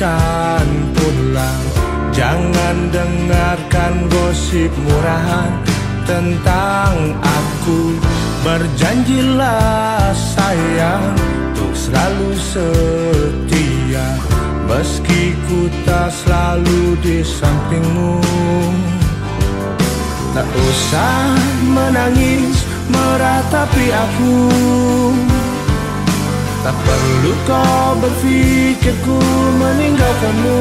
akan pulang Jangan dengarkan gosip murahan tentang aku. Berjanjilah sayang untuk selalu setia. Meski ku tak selalu di sampingmu. Tak usah menangis meratapi aku Tak perlu kau berpikir ku meninggalkanmu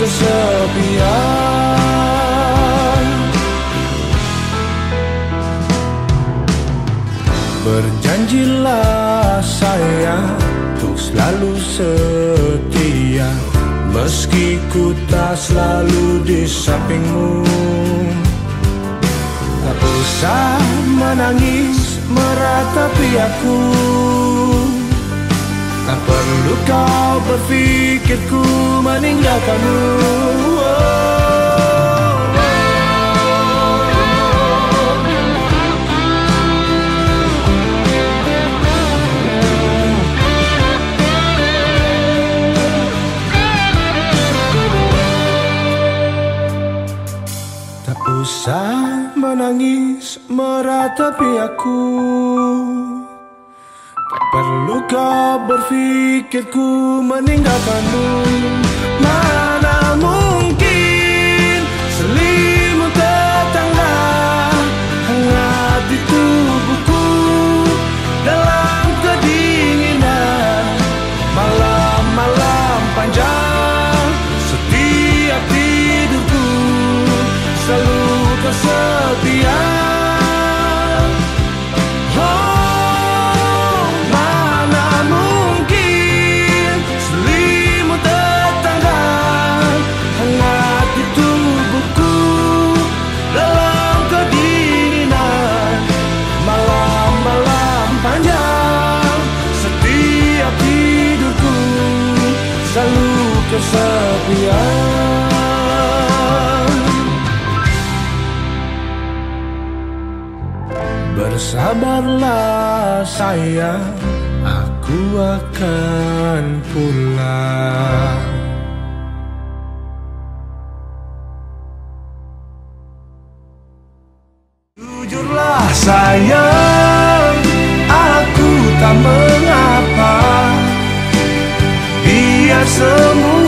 kesepian. Berjanjilah sayang Untuk selalu setia Meski ku tak selalu di sampingmu. Tak usah menangis meratapi aku Tak perlu kau berpikir ku meninggalkanmu. Tak usah menangis meratapi aku Tak perlu kau berpikir ku meninggalkanmu? Mana mungkin selimut tetangga Hangat di tubuhku? Dalam kedinginan Malam-malam panjang setiap tidurku Selalu kesepian kesepian. Bersabarlah sayang Aku akan pulang Jujurlah sayang Aku tak mengapa Biar semua